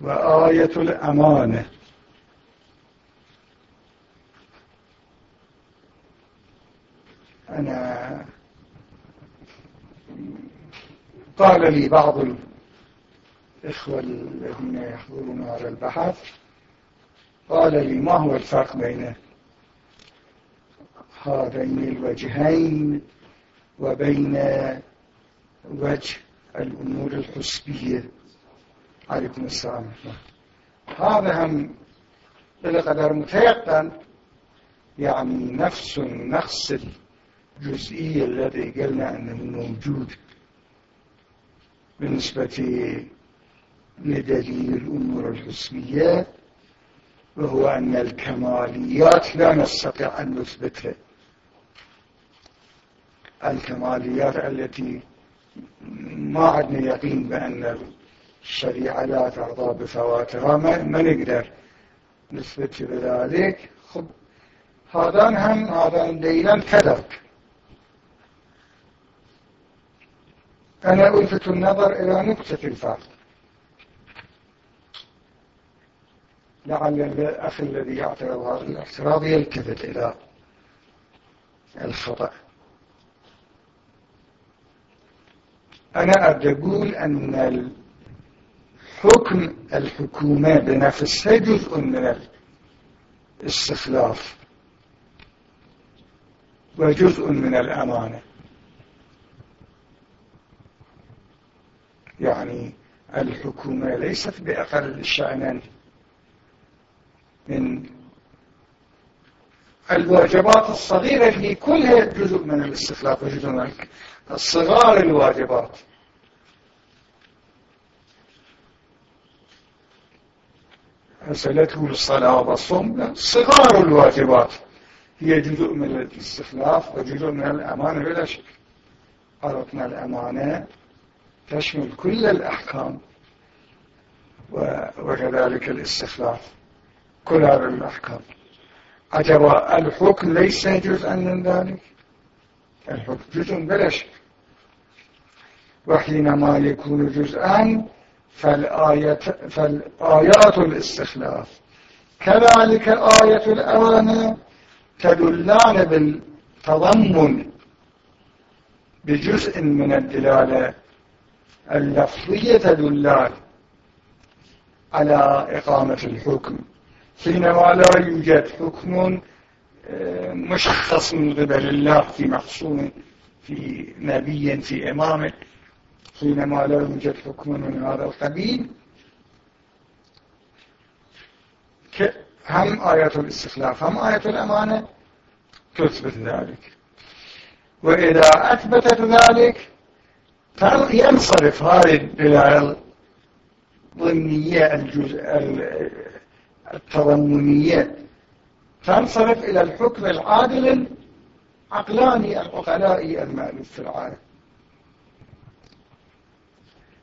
وآية الأمانة. أنا قال لي بعض الإخوة الذين يحضرون هذا البحث قال لي ما هو الفرق بين هذين الوجهين وبين وجه الأمور الحسبية؟ عليكم السلام هذا هم بالقدر متيقن يعني نفس النقص الجزئي الذي قلنا أنه موجود بالنسبة لدليل الأمور الحسبية وهو أن الكماليات لا نستطيع أن نثبتها الكماليات التي ما عندنا يقين بأن الشريعة لا ترضى بفواتها ما, نقدر نثبت بذلك. خب هذان هم هذان دليلان كذلك. أنا ألفت النظر إلى نقطة الفرق. لعل الأخ الذي يعترض هذا الاعتراض يلتفت إلى الخطأ. أنا أقول أن حكم الحكومة بنفسها جزء من الاستخلاف وجزء من الأمانة. يعني الحكومة ليست بأقل شأنا من الواجبات الصغيرة اللي كلها جزء من الاستخلاف وجزء من الصغار الواجبات. مسألته الصلاة والصوم. صغار الواجبات. هي جزء من الاستخلاف وجزء من الأمانة بلا شك. عرفنا الأمانة؟ تشمل كل الأحكام. وكذلك الاستخلاف. كل هذه الأحكام. عجب الحكم ليس جزءا من ذلك. الحكم جزء بلا شك. وحينما يكون جزءا فالآية فالآيات الاستخلاف. كذلك آية الأوانة تدلان بالتضمن بجزء من الدلالة اللفظية تدلان على إقامة الحكم. حينما لا يوجد حكم آه، مشخص من قبل الله في مخصوم في نبي في إمام حينما لا يوجد حكم من هذا القبيل. هم آية الاستخلاف هم آية الأمانة. تثبت ذلك. وإذا أثبتت ذلك ينصرف هذه الدلالة الضمنية الجزء التضمنية تنصرف إلى الحكم العادل العقلاني العقلائي المألوف في العالم.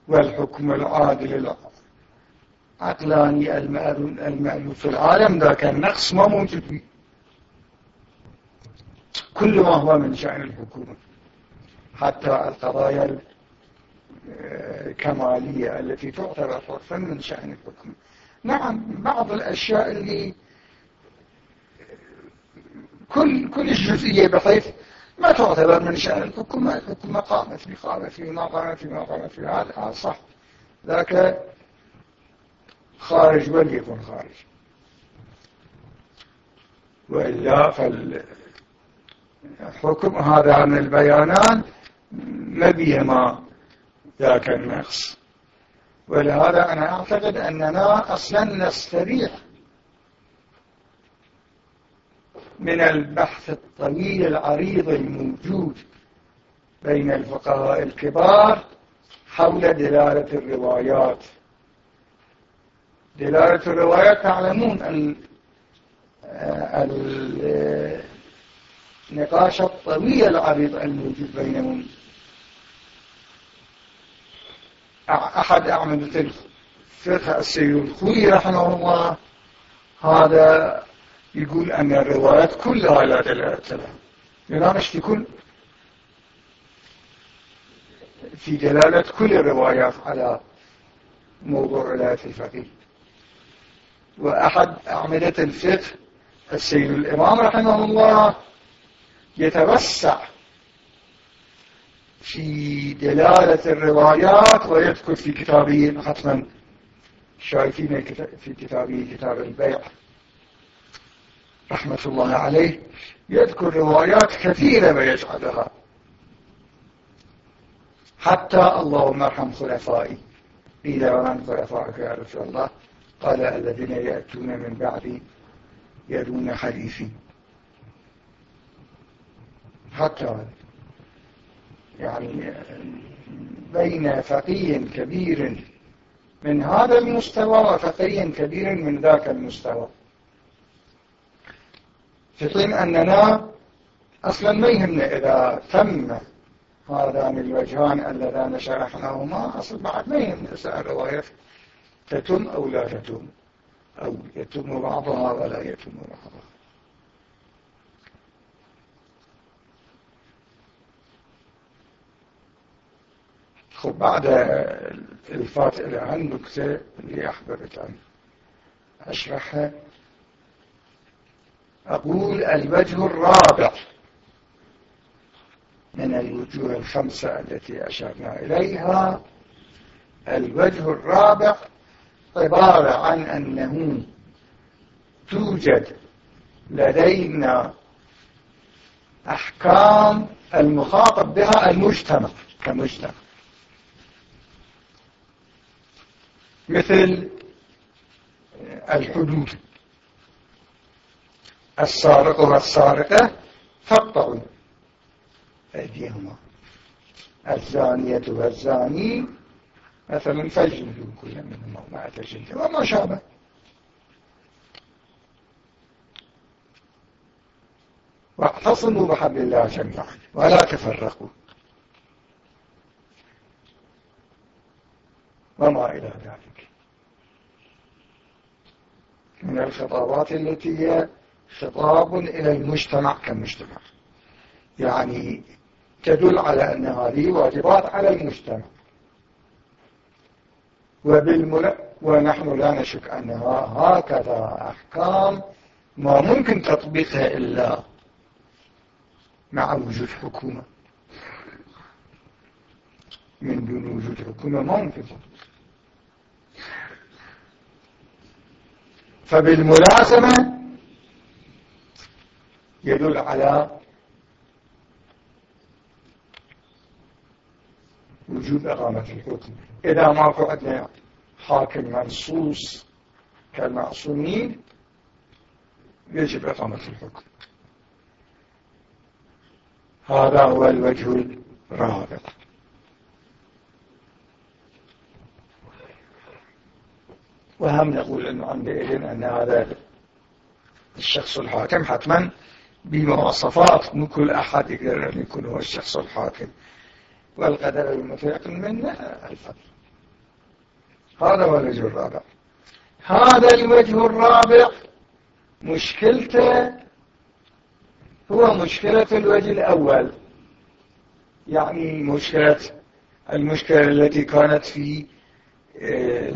والحكم العادل العقلاني المألوف في العالم. ذاك النقص ما موجود فيه. كل ما هو من شأن الحكومة. حتى القضايا الكمالية التي تعتبر طرفا من شأن الحكم. نعم بعض الأشياء اللي كل كل الجزئية بحيث ما تعتبر من شأن الحكومة الحكومة قامت بقامت فيه ما قامت فيه ما قامت فيه هذا صح. ذاك خارج وليكن خارج. وإلا فالحكم هذا عن البيانات ما بيهما ذاك النقص. ولهذا أنا أعتقد أننا أصلا نستريح من البحث الطويل العريض الموجود بين الفقهاء الكبار حول دلالة الروايات. دلالة الروايات تعلمون النقاش الطويل العريض الموجود بينهم. أحد أعمدة الفقه السيد الخوي رحمه الله هذا يقول أن الروايات كلها لا دلالة لها. يناقش في كل في دلالة كل الروايات على موضوع ولاية الفقيه. وأحد أعمدة الفقه السيد الإمام رحمه الله يتوسع في دلالة الروايات ويذكر في كتابه حتما شايفين في كتابه كتاب البيع. رحمة الله عليه يذكر روايات كثيرة ويجعلها حتى اللهم ارحم خلفائي. قيل ومن خلفائك يا رسول الله؟ قال الذين يأتون من بعدي يدون حديثي. حتى يعني بين فقي كبير من هذا المستوى وفقي كبير من ذاك المستوى. في حين أننا أصلا ما يهمنا إذا تم هذان الوجهان اللذان شرحناهما أصلا بعد ما يهمنا سأل رواية تتم أو لا تتم أو يتم بعضها ولا يتم بعضها. خب بعد الفات إلى عن نكتة اللي أحببت أن أشرحها أقول الوجه الرابع من الوجوه الخمسة التي أشرنا إليها. الوجه الرابع عبارة عن أنه توجد لدينا أحكام المخاطب بها المجتمع كمجتمع. مثل الحدود. السارق والسارقة فاقطعوا. أيديهما. الزانية والزاني مثلا فجلدوا كل منهما مع جلد وما شابه. واعتصموا بحبل الله جميعا ولا تفرقوا. وما إلى ذلك. من الخطابات التي هي خطاب إلى المجتمع كمجتمع. يعني تدل على أن هذه واجبات على المجتمع. وبالمل... ونحن لا نشك أنها هكذا أحكام ما ممكن تطبيقها إلا مع وجود حكومة. من دون وجود حكومة ما ممكن فبالملازمة يدل على وجوب إقامة الحكم. إذا ما عندنا حاكم منصوص كالمعصومين يجب إقامة الحكم. هذا هو الوجه الرابع. وهم نقول أنه عندئذ أن هذا الشخص الحاكم حتما بمواصفات مو كل أحد يقدر يكون هو الشخص الحاكم. والقدر المتيقن منه الفضل. هذا هو الوجه الرابع. هذا الوجه الرابع مشكلته هو مشكلة الوجه الأول. يعني مشكلة المشكلة التي كانت في آه،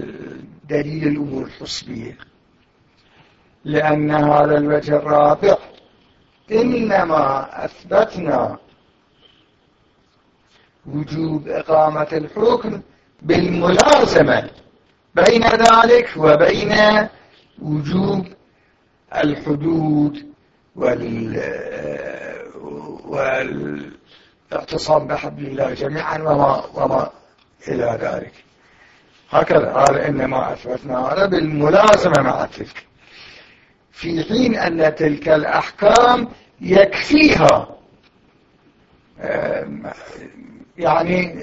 دليل الأمور الحسبية لأن هذا الوجه الرابع إنما أثبتنا وجوب إقامة الحكم بالملازمة بين ذلك وبين وجوب الحدود وال والاعتصام بحبل الله جميعا وما, وما إلى ذلك. هكذا قال إنما أثبتنا هذا بالملازمة مع تلك. في حين أن تلك الأحكام يكفيها. يعني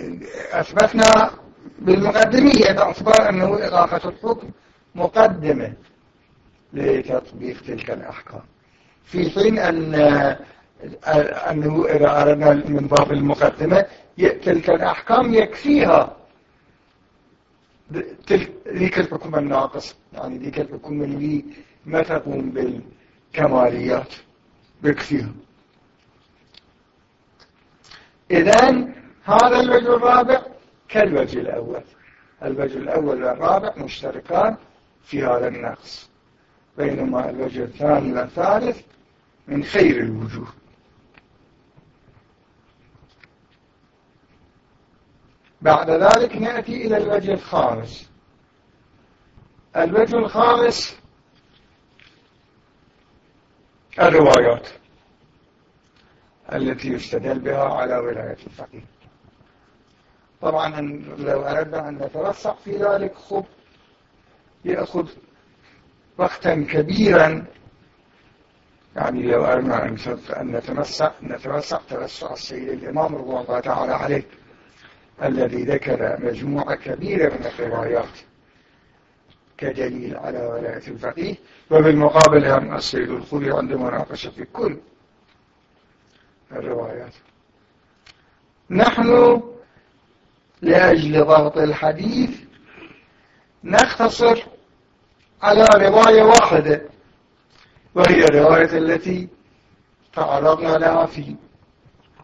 أثبتنا بالمقدمية باعتبار أنه إضافة الحكم مقدمة لتطبيق تلك الأحكام. في حين أن أنه إذا أردنا من باب المقدمة تلك الأحكام يكفيها. ذيك الحكم الناقص يعني ذيك الحكم اللي ما تقوم بالكماليات؟ بكفيها إذن هذا الوجه الرابع كالوجه الأول. الوجه الأول والرابع مشتركان في هذا النقص. بينما الوجه الثاني والثالث من خير الوجوه. بعد ذلك نأتي إلى الوجه الخامس. الوجه الخامس الروايات التي يستدل بها على ولاية الفقيه. طبعا لو أردنا أن نتوسع في ذلك خب يأخذ وقتا كبيرا. يعني لو أردنا أن نتمسع نتوسع توسع السيد الإمام رضي الله تعالى عليه الذي ذكر مجموعة كبيرة من الروايات. كدليل على ولاية الفقيه وبالمقابل هم السيد الخوري عنده مناقشة في كل الروايات. نحن لأجل ضغط الحديث نختصر على رواية واحدة وهي الرواية التي تعرضنا لها في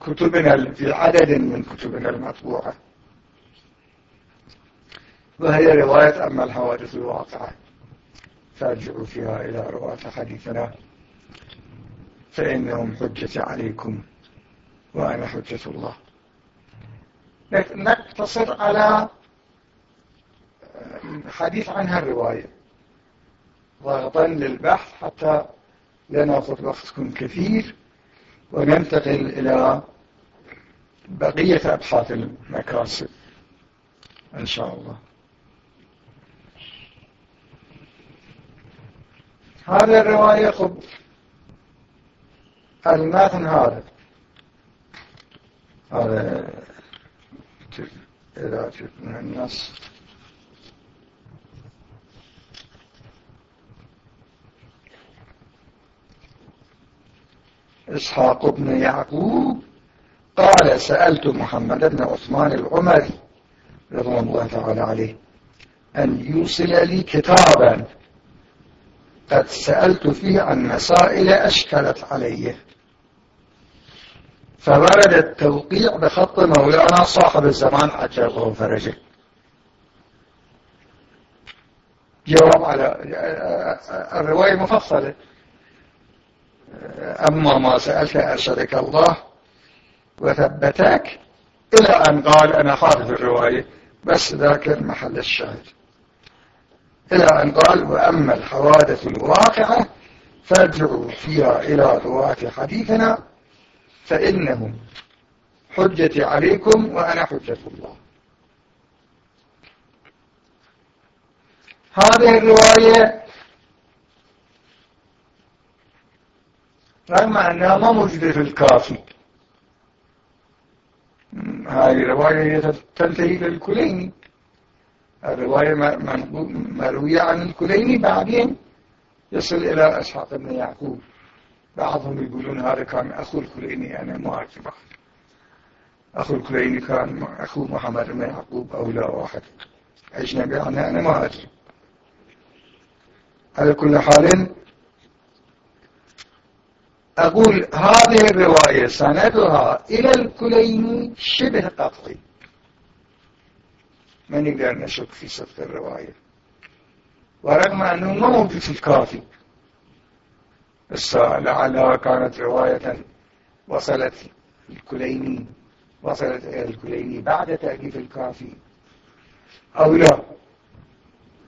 كتبنا في عدد من كتبنا المطبوعة. وهي رواية أما الحوادث الواقعة. فارجعوا فيها إلى رواة حديثنا فإنهم حجة عليكم وأنا حجة الله. نقتصر على حديث عنها الرواية ضغطا للبحث حتى لا نأخذ وقتكم كثير وننتقل إلى بقية أبحاث المكاسب. إن شاء الله. هذه الرواية خب المثل هذا. هذا إذا من النص. إسحاق بن يعقوب قال سألت محمد بن عثمان العمري رضوان الله تعالى عليه أن يوصل لي كتابا قد سألت فيه عن مسائل أشكلت علي فورد التوقيع بخط مولانا صاحب الزمان عجل الله فرجه. جواب على الرواية مفصلة. أما ما سألت أرشدك الله وثبتك إلى أن قال أنا حافظ الرواية بس ذاك المحل الشاهد. إلى أن قال وأما الحوادث الواقعة فارجعوا فيها إلى رواة حديثنا فإنهم حجتي عليكم وأنا حجة الله. هذه الرواية رغم أنها ما موجودة في الكافي. هذه الرواية تنتهي للكليني. الرواية مروية عن الكليني بعدين يصل إلى أسحاق بن يعقوب. بعضهم يقولون هذا كان أخو الكليني أنا ما أعرف أخو الكليني كان أخو محمد بن يعقوب أو لا واحد. أجنبي عنه أنا ما أدري على كل حال أقول هذه الرواية سندها إلى الكليني شبه قطعي. ما نقدر نشك في صدق الرواية. ورغم أنه ما موجود في الكافي لعلها كانت رواية وصلت الكليني وصلت إلى الكليني بعد تأليف الكافي. أو لا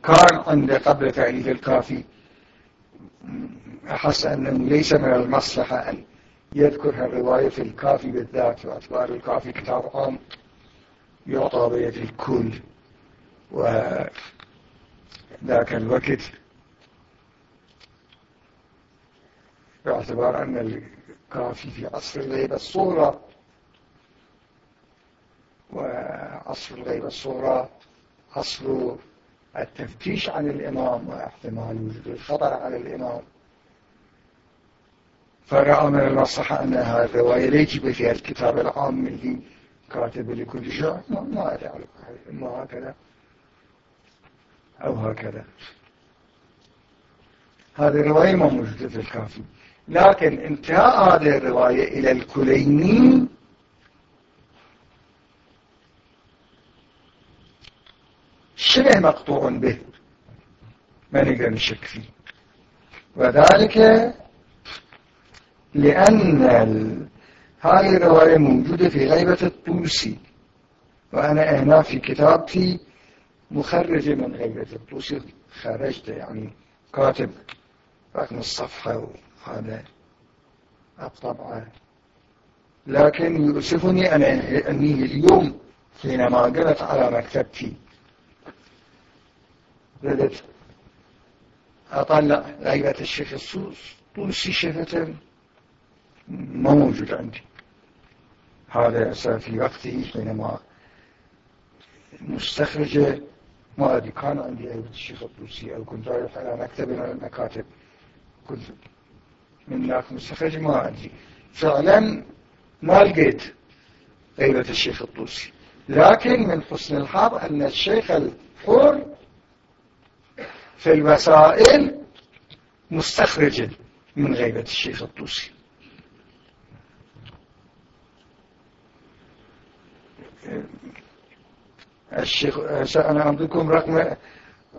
كان عند قبل تأليف الكافي. أحس أنه ليس من المصلحة أن يذكر الرواية في الكافي بالذات واعتبار الكافي كتاب عام يعطى بيد الكل. وذاك الوقت باعتبار أن الكافي في عصر الغيبة الصورة وعصر الغيبة الصورة عصر التفتيش عن الإمام واحتمال وجود الخطر على الإمام. فرأى من المصلحة أن هذه الرواية يجب فيها الكتاب العام اللي كاتب لكل شيء. ما أدري إما هكذا. أو هكذا. هذه الرواية ما موجودة في الكافي. لكن انتهاء هذه الرواية إلى الكليني شبه مقطوع به. ما نقدر نشك فيه. وذلك لأن هذه الرواية موجودة في غيبة الطوسي. وأنا هنا في كتابتي مخرجة من غيبة الطوسي خرجت يعني كاتب رقم الصفحة وهذا الطبعة لكن يؤسفني أن أني اليوم حينما قلت على مكتبتي. بدأت أطلع غيبة الشيخ الطوسي شفة ما موجود عندي. هذا في وقته حينما مستخرجة ما أدري كان عندي غيبة الشيخ الطوسي. أو كنت رايح على مكتب من المكاتب. كنت من ذاك مستخرج ما أدري. فعلا ما لقيت غيبة الشيخ الطوسي. لكن من حسن الحظ أن الشيخ الحر في الوسائل مستخرج من غيبة الشيخ الطوسي. الشيخ أنا أعطيكم رقم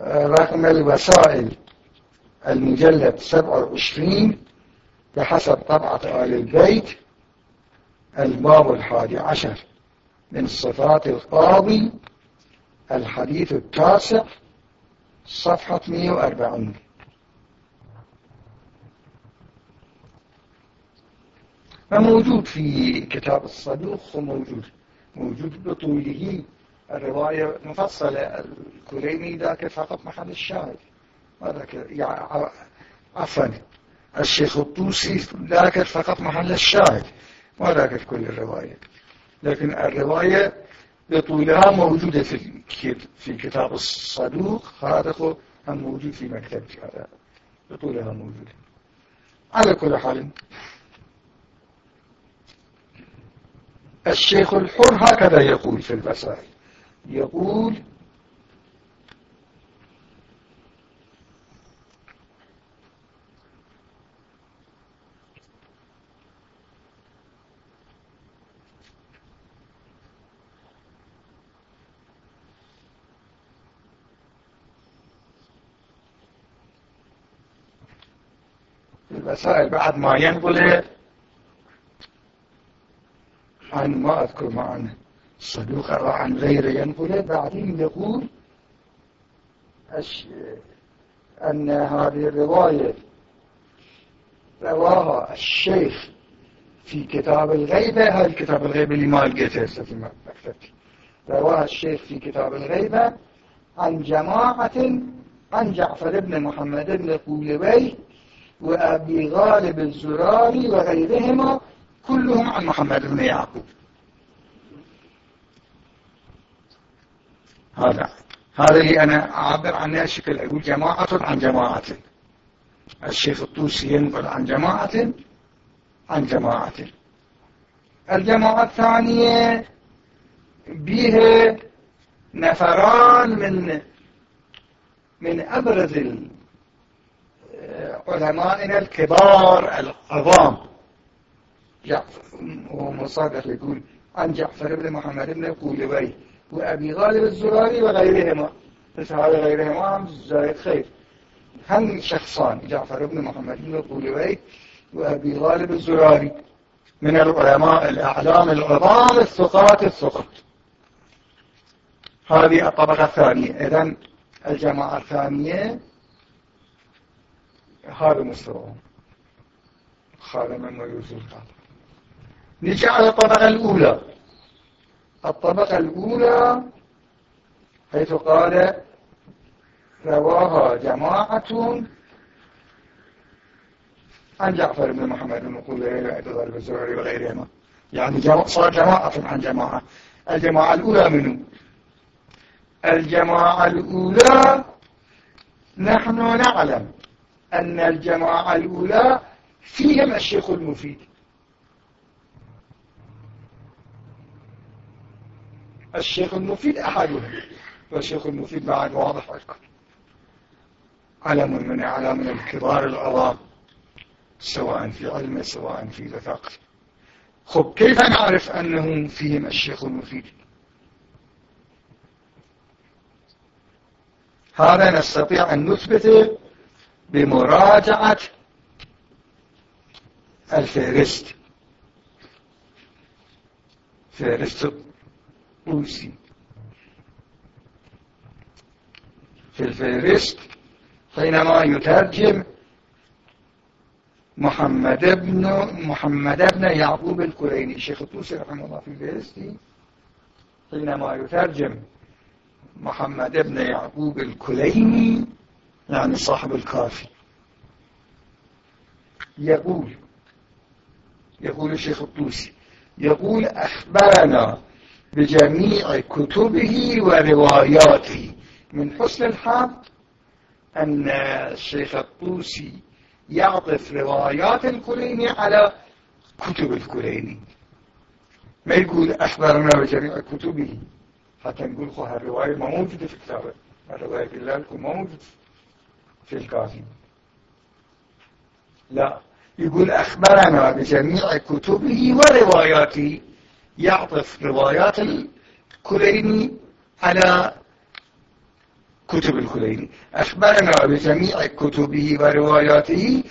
رقم الوسائل المجلد 27 بحسب طبعة آل البيت الباب الحادي عشر من صفات القاضي الحديث التاسع صفحة 140 فموجود في كتاب الصدوق؟ وموجود موجود بطوله الرواية مفصلة. الكليني ذاك فقط محل الشاهد. وذاك عفوا. الشيخ الطوسي ذاك فقط محل الشاهد. وذاك كل الرواية. لكن الرواية بطولها موجودة في في كتاب الصدوق. هذا هم موجود في مكتب هذا. بطولها موجودة. على كل حال. الشيخ الحر هكذا يقول في البسائل يقول المسائل بعد ما ينقل عن ما أذكر معنا الصدوق عن غير ينقل بعدين يقول أن هذه الرواية رواها الشيخ في كتاب الغيبة هذا الكتاب الغيبة اللي ما لقيته في مكتبتي رواها الشيخ في كتاب الغيبة عن جماعة عن جعفر بن محمد بن قولبي وأبي غالب الزراري وغيرهما كلهم عن محمد بن يعقوب. هذا. هذا اللي أنا أعبر عنه الشكل أقول جماعة عن جماعة. الشيخ الطوسي ينقل عن جماعة عن جماعة. الجماعة الثانية بها نفران من من أبرز علمائنا الكبار العظام. ومصادق يقول عن جعفر بن محمد بن قولبي وأبي غالب الزراري وغيرهما. بس هذا غيرهما هم زايد خير. هم شخصان جعفر بن محمد بن قولبي وأبي غالب الزراري. من العلماء الأعلام العظام الثقات الثقات هذه الطبقة الثانية. إذن الجماعة الثانية هذا مستوى هذا من يوسف نجي على الطبقة الأولى. الطبقة الأولى حيث قال رواها جماعة عن جعفر بن محمد بن قول عبد الله الزهري وغيرهما. يعني صار جماعة عن جماعة. الجماعة الأولى منه الجماعة الأولى نحن نعلم أن الجماعة الأولى فيهم الشيخ المفيد. الشيخ المفيد أحدهم والشيخ المفيد بعد واضح لكم علم من أعلام الكبار العظام سواء في علمه سواء في ذكاقته خب كيف نعرف أنهم فيهم الشيخ المفيد؟ هذا نستطيع أن نثبته بمراجعة الفهرست. فهرست الطوسي في الفهرست حينما يترجم محمد ابن محمد ابن يعقوب الكليني الشيخ الطوسي رحمه الله في الفهرستي حينما يترجم محمد ابن يعقوب الكليني يعني صاحب الكافي يقول يقول الشيخ الطوسي يقول أخبرنا بجميع كتبه ورواياته. من حسن الحظ أن الشيخ الطوسي يعطف روايات الكليني على كتب الكليني. ما يقول أخبرنا بجميع كتبه؟ حتى نقول خو هالرواية ما موجودة في كتابه الرواية بالله لكم ما موجودة في الكافي لا. يقول أخبرنا بجميع كتبه ورواياته. يعطف روايات الكليني على كتب الكليني. أخبرنا بجميع كتبه ورواياته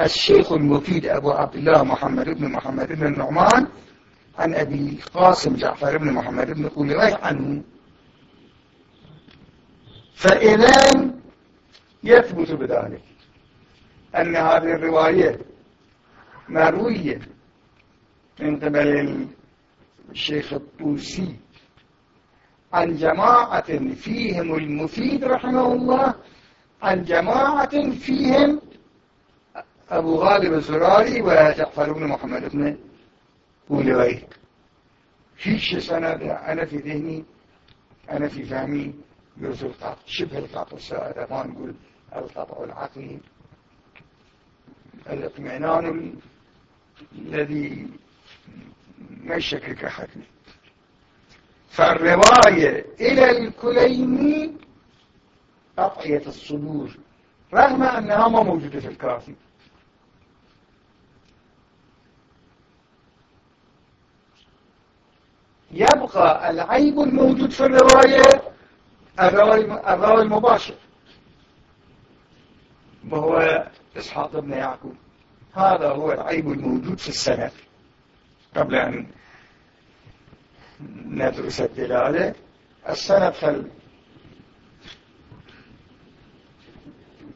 الشيخ المفيد أبو عبد الله محمد بن محمد بن النعمان عن أبي قاسم جعفر بن محمد بن قولي عنه. فإذا يثبت بذلك أن هذه الرواية مروية من قبل الشيخ الطوسي عن جماعة فيهم المفيد رحمه الله عن جماعة فيهم أبو غالب الزراري وجعفر بن محمد بن ولوي هيش سنة أنا في ذهني أنا في فهمي يوز القطع شبه القطع السائد ما نقول القطع العقلي الاطمئنان الذي ما يشكك أحد. فالرواية إلى الكليني قطعية الصدور رغم أنها ما موجودة في الكافي يبقى العيب الموجود في الرواية الراوي المباشر. وهو إسحاق بن يعقوب. هذا هو العيب الموجود في السند. قبل أن ندرس الدلالة السند خل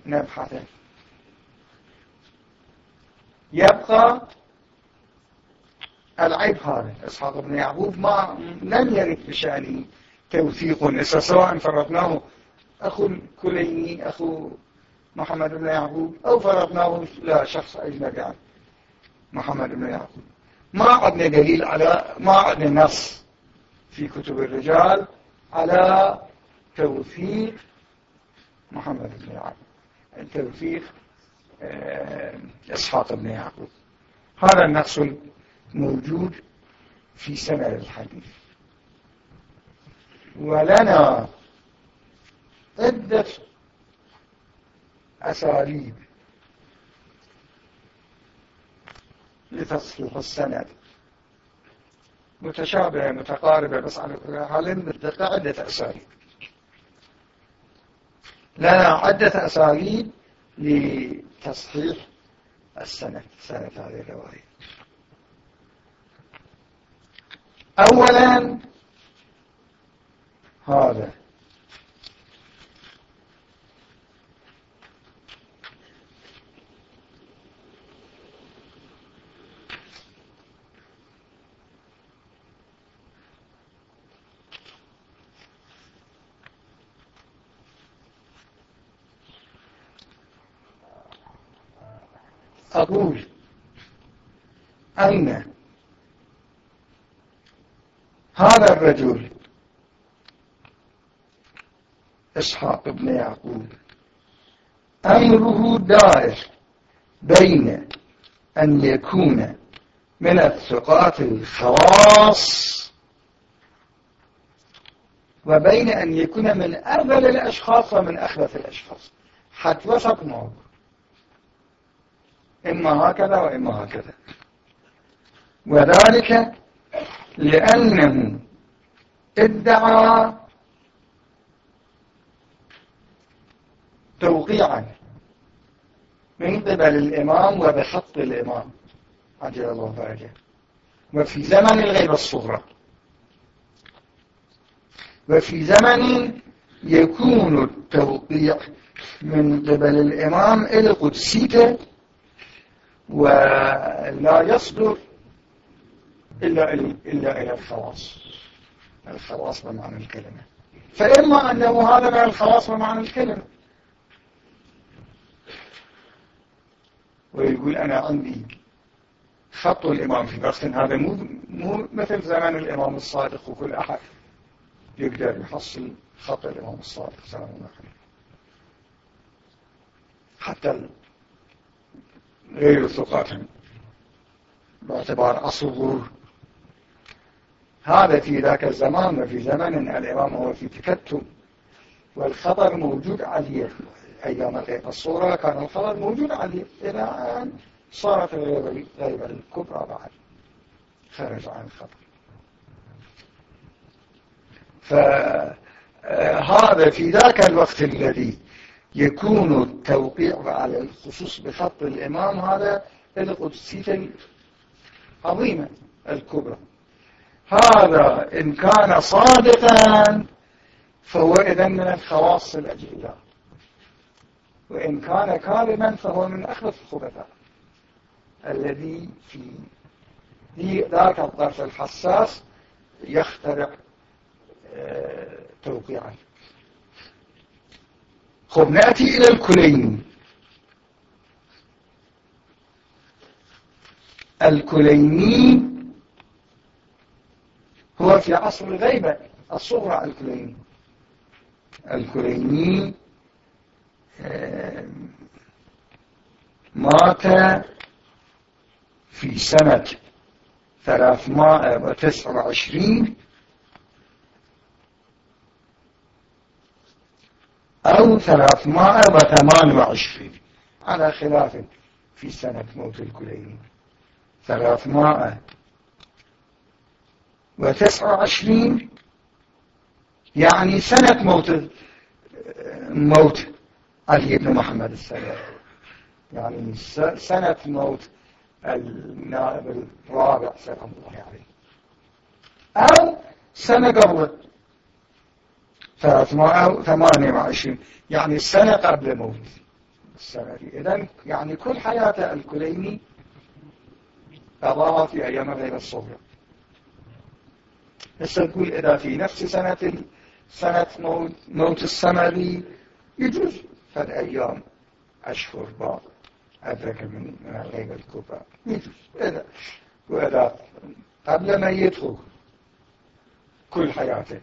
نبحثه يبقى العيب هذا. إسحاق بن يعقوب ما لم يرد بشأنه توثيق سواء فرضناه أخو الكليني أخو محمد بن يعقوب أو فرضناه لا شخص أجنبي محمد بن يعقوب. ما عندنا دليل على ما عندنا نص في كتب الرجال على توثيق محمد بن يعقوب توثيق آه، إسحاق بن يعقوب. هذا النقص موجود في سنة الحديث. ولنا عدة أساليب لتصحيح السند. متشابهة متقاربة بس على كل حال بالدقة عدة أساليب. لنا عدة أساليب لتصحيح السند سنة هذه الرواية. أولا هذا. أقول أن هذا الرجل إسحاق بن يعقوب أمره دائر بين أن يكون من الثقات الخواص وبين أن يكون من أفضل الأشخاص ومن أخبث الأشخاص. حتى وسط موضوع إما هكذا وإما هكذا. وذلك لأنه ادعى توقيعا من قبل الإمام وبخط الإمام. عجل الله فرجه وفي زمن الغيبة الصغرى. وفي زمن يكون التوقيع من قبل الإمام إلى قدسيته ولا يصدر إلا إلا إلى الخواص الخواص بمعنى الكلمة. فإما أنه هذا من الخواص بمعنى الكلمة. ويقول أنا عندي خط الإمام في بخت. هذا مو مو مثل زمان الإمام الصادق وكل أحد يقدر يحصل خط الإمام الصادق. سلام الله عليه حتى غير الثقات. باعتبار الصغور هذا في ذاك الزمان وفي زمن الإمام هو في تكتم. والخبر موجود عليه. أيام الغيبة الصورة كان الخبر موجود عليه. إلى أن صارت الغيبة الكبرى بعد. خرج عن الخبر فهذا في ذاك الوقت الذي يكون التوقيع على الخصوص بخط الإمام هذا القدسية العظيمة الكبرى. هذا إن كان صادقا فهو إذن من الخواص الأجلاء وإن كان كاذبا فهو من أخبث الخبثاء. الذي في ذاك الطرف الحساس يخترع توقيعا. خب نأتي إلى الكلين. الكليني هو في عصر الغيبة الصغرى الكليني. الكليني مات في سنة 329 أو 328 على خلاف في سنة موت الكليني. 329 يعني سنة موت موت علي بن محمد السلام يعني سنة موت النائب الرابع سلام الله عليه. أو سنة قبل. 328 يعني السنة قبل موت. السنة دي. إذن يعني كل حياة الكليني قضاها في أيام غير الصغرى هسه تقول إذا في نفس سنة سنة موت, موت السنة دي يجوز. فد أيام أشهر بعض. أدرك من الغيبة الكبرى. يجوز. إذا وإذا قبل ما يدخل كل حياته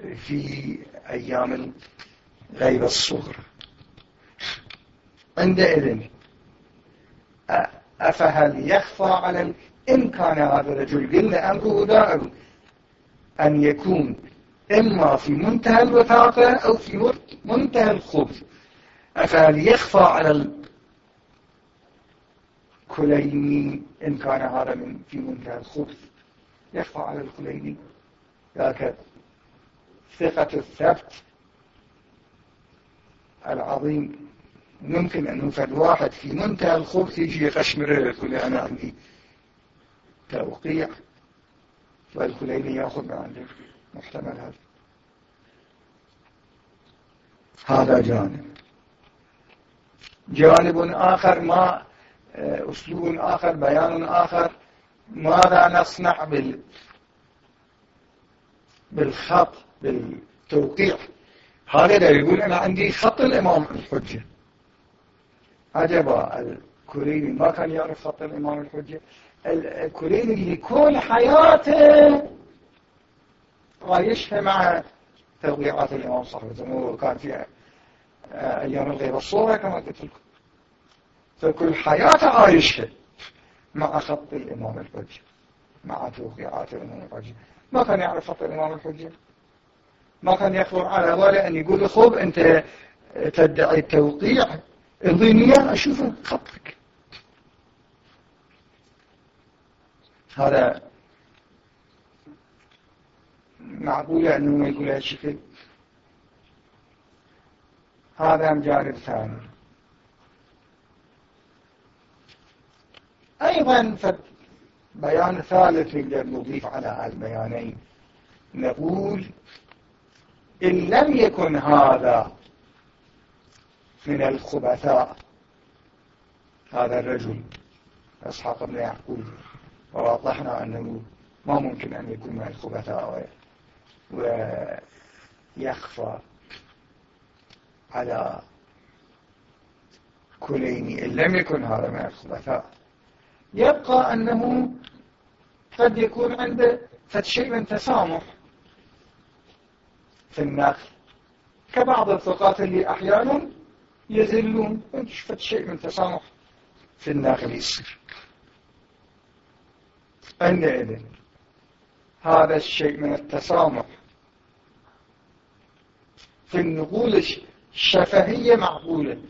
في أيام الغيبة الصغرى عندئذ أفهل يخفى على إن كان هذا الرجل قلنا أمره دائم أن يكون إما في منتهى الوثاقة أو في منتهى الخبث. أفهل يخفى على الكليني إن كان هذا من في منتهى الخبث. يخفى على الكليني. ذاك ثقة الثبت العظيم. ممكن أنه فالواحد في منتهى الخبث يجي يقشمر يقول أنا عندي توقيع والكليني يأخذ من عنده محتمل هذا. هذا جانب. جانب آخر ما أسلوب آخر بيان آخر. ماذا نصنع بال بالخط؟ بالتوقيع. هذا يقول أنا عندي خط الإمام الحجة. عجبا الكوريني ما كان يعرف خط الإمام الحجة. الكوريني اللي كل حياته عايشها مع توقيعات الإمام صاحب الزمان وكان فيها أيام الغيبة الصورة كما قلت لكم. فكل حياته عايشها مع خط الإمام الحجة مع توقيعات الإمام الحجة. ما كان يعرف خط الإمام الحجة. ما كان يخطر على باله أن يقول خب أنت تدعي التوقيع الضينية أشوف خطك. هذا معقولة أنه ما يقول هالشكل هذا جانب ثاني. أيضا بيان ثالث نقدر نضيف على البيانين. نقول إن لم يكن هذا من الخبثاء. هذا الرجل أصحاب بن يعقوب. ووضحنا أنه ما ممكن أن يكون من الخبثاء ويخفى على كلين. إن لم يكن هذا من الخبثاء. يبقى أنه قد يكون عنده شيء من تسامح. في النقل كبعض الثقات اللي أحيانا يذلون. فد شيء من تسامح في النقل يصير. عندئذ هذا الشيء من التسامح في النقول الشفهية معقولة.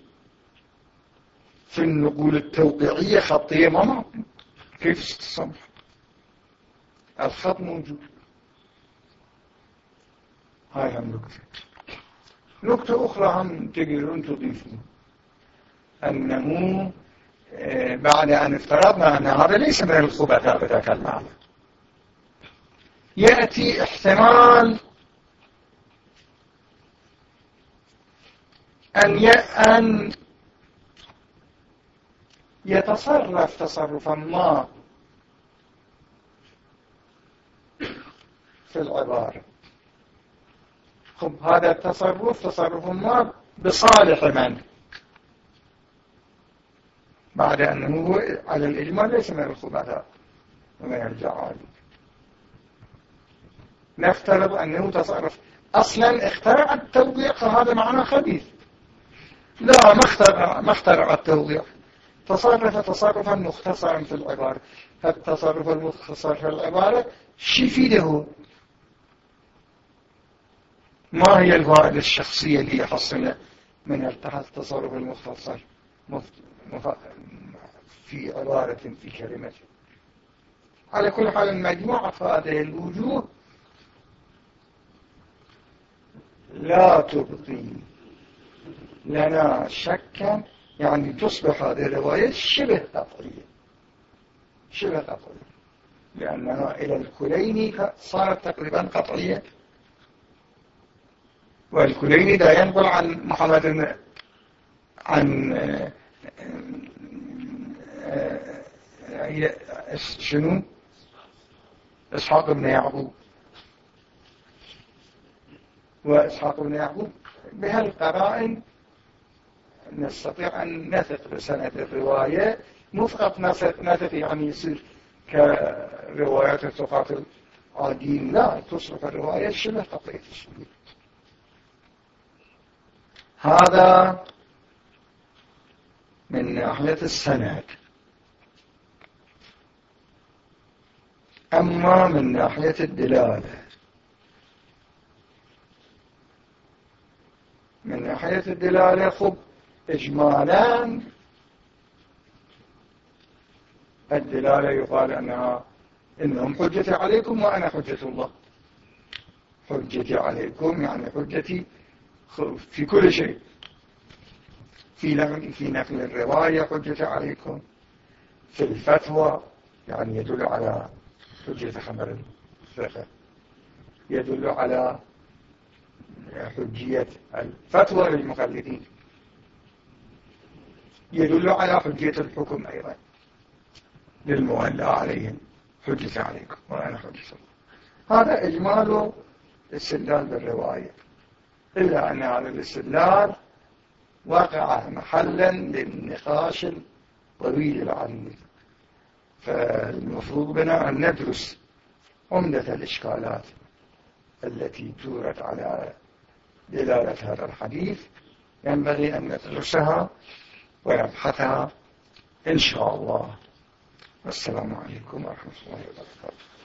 في النقول التوقيعية خطية. ما كيف تتسامح الخط موجود. هاي هم نكتة. نكتة أخرى هم تقدرون تضيفون أنه آه، بعد أن افترضنا أن هذا ليس من الخبثاء بذاك المعنى. يأتي احتمال أن أن يتصرف تصرفا ما في العبارة. خب هذا التصرف تصرف ما بصالح من؟ بعد أنه على الإجمال ليس من الخبثاء ومن الجعالي نفترض أنه تصرف. أصلا اخترع التوضيع فهذا معنى خبيث. لا ما اخترع, ما اخترع التوضيع تصرف تصرفا مختصرا في العبارة. فالتصرف المختصر في العبارة شي يفيده ما هي الفائدة الشخصية اللي يحصلها من التصرف المختصر في عبارة في كلمة. على كل حال المجموعة هذه الوجوه لا تبقي لنا شكا. يعني تصبح هذه الرواية شبه قطعية شبه قطعية لأنها إلى الكلين صارت تقريبا قطعية. والكليني ده ينقل عن محمد عن شنو؟ إسحاق بن يعقوب. وإسحاق بن يعقوب بهالقرائن نستطيع أن نثق بسنة الرواية مو فقط نثق يعني يصير كروايات الثقات العاديين. لا تصبح الرواية شبه قطعية الشبيه هذا من ناحية السند. أما من ناحية الدلالة. من ناحية الدلالة خب إجمالا الدلالة يقال أنها إنهم حجتي عليكم وأنا حجة الله. حجتي عليكم يعني حجتي في كل شيء. في نقل, في نقل الرواية حجة عليكم. في الفتوى يعني يدل على حجة خبر الثقة. يدل على حجية الفتوى للمقلدين يدل على حجية الحكم أيضا. للمولى عليهم حجة عليكم وأنا حجة هذا إجمال استدلال بالرواية. إلا أن هذا الاستدلال وقع محلا للنقاش الطويل العريض فالمفروض بنا أن ندرس عمدة الإشكالات التي تورت على دلالة هذا الحديث. ينبغي أن ندرسها ونبحثها إن شاء الله. والسلام عليكم ورحمة الله وبركاته.